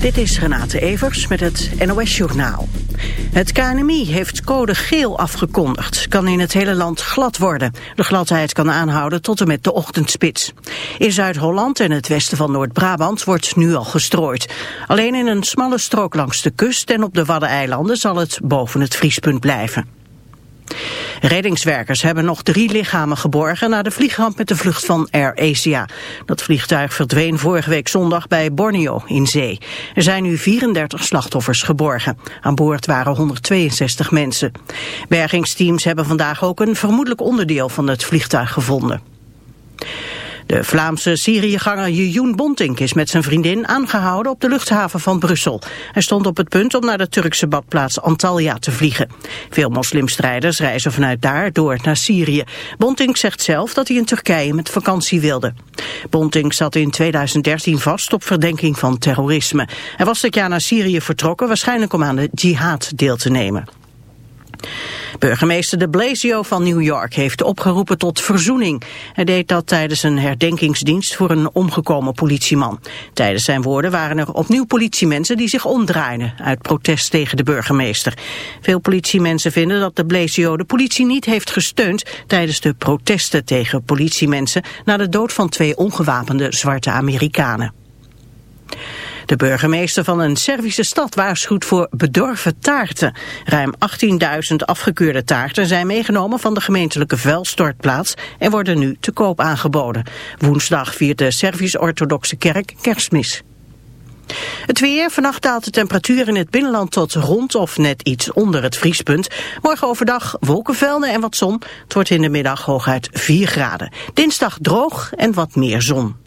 Dit is Renate Evers met het NOS Journaal. Het KNMI heeft code geel afgekondigd. Kan in het hele land glad worden. De gladheid kan aanhouden tot en met de ochtendspits. In Zuid-Holland en het westen van Noord-Brabant wordt nu al gestrooid. Alleen in een smalle strook langs de kust en op de Waddeneilanden zal het boven het vriespunt blijven. Reddingswerkers hebben nog drie lichamen geborgen na de vliegramp met de vlucht van Air Asia. Dat vliegtuig verdween vorige week zondag bij Borneo in zee. Er zijn nu 34 slachtoffers geborgen. Aan boord waren 162 mensen. Bergingsteams hebben vandaag ook een vermoedelijk onderdeel van het vliegtuig gevonden. De Vlaamse Syriëganger Jejoen Bontink is met zijn vriendin aangehouden op de luchthaven van Brussel. Hij stond op het punt om naar de Turkse badplaats Antalya te vliegen. Veel moslimstrijders reizen vanuit daar door naar Syrië. Bontink zegt zelf dat hij in Turkije met vakantie wilde. Bontink zat in 2013 vast op verdenking van terrorisme. Hij was dit jaar naar Syrië vertrokken, waarschijnlijk om aan de jihad deel te nemen. Burgemeester de Blasio van New York heeft opgeroepen tot verzoening. Hij deed dat tijdens een herdenkingsdienst voor een omgekomen politieman. Tijdens zijn woorden waren er opnieuw politiemensen die zich omdraaiden uit protest tegen de burgemeester. Veel politiemensen vinden dat de Blasio de politie niet heeft gesteund tijdens de protesten tegen politiemensen na de dood van twee ongewapende zwarte Amerikanen. De burgemeester van een Servische stad waarschuwt voor bedorven taarten. Ruim 18.000 afgekeurde taarten zijn meegenomen van de gemeentelijke vuilstortplaats en worden nu te koop aangeboden. Woensdag viert de Servisch-Orthodoxe Kerk kerstmis. Het weer, vannacht daalt de temperatuur in het binnenland tot rond of net iets onder het vriespunt. Morgen overdag wolkenvelden en wat zon. Het wordt in de middag hooguit 4 graden. Dinsdag droog en wat meer zon.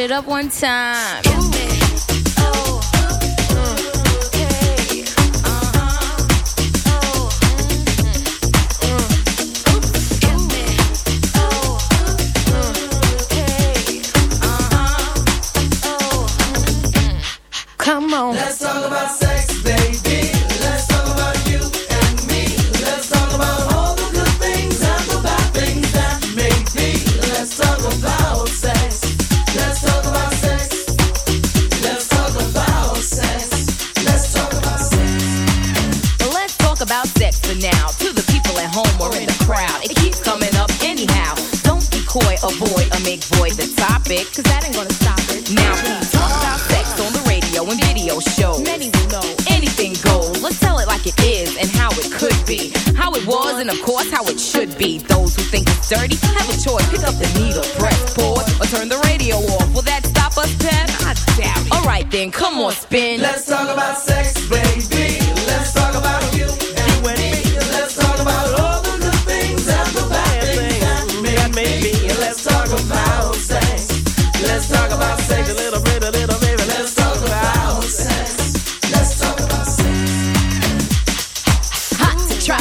it up one time.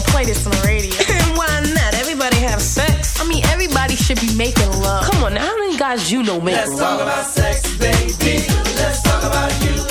don't play this on the radio. Why not? Everybody have sex. I mean, everybody should be making love. Come on, now, how many guys you know make Let's love? Let's talk about sex, baby. Let's talk about you.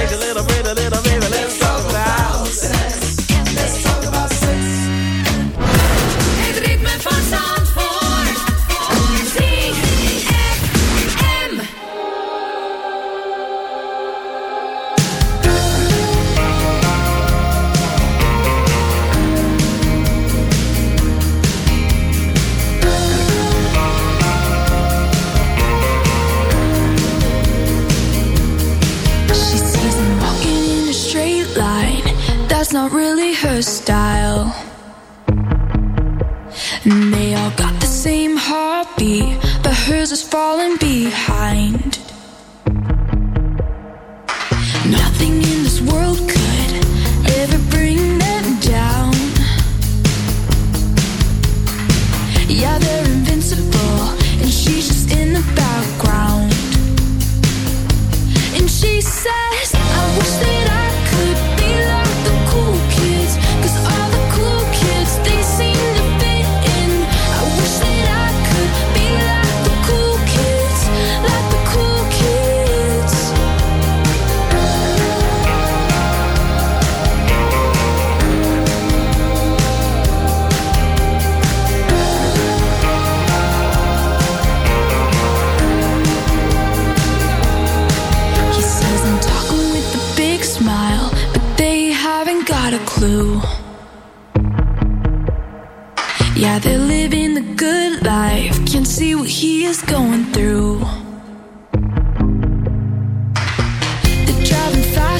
take a little bit of.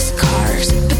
Fast cars,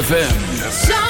ZFM.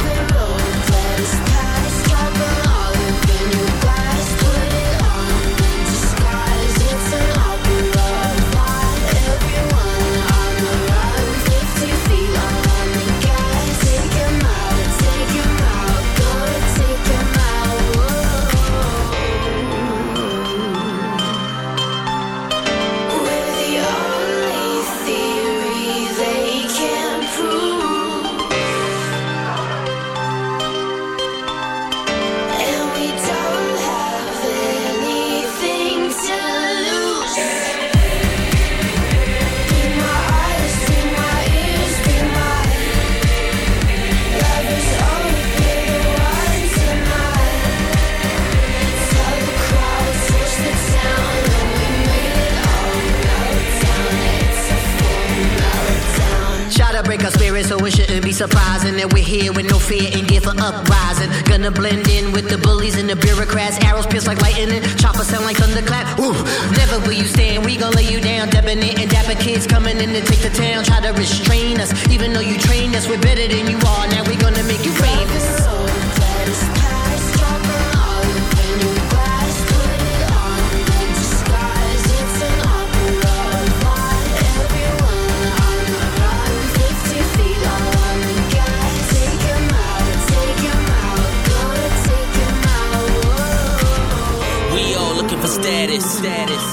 Gonna blend in with the bullies and the bureaucrats. Arrows pierce like lightning, choppers sound like thunderclap. Ooh, never will you stand. We gon' lay you down, debonair and dapper kids coming in to take the town. Try to restrain us, even though you train us. We're better than you are. Now we gonna make you famous.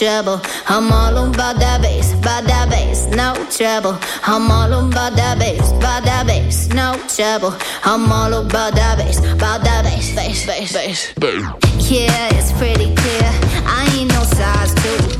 trouble. I'm all on by that bass, by that bass, no trouble. I'm all on by that bass, by that bass, no trouble. I'm all on by that bass, by that bass, bass, bass, bass. Yeah, it's pretty clear. I ain't no size two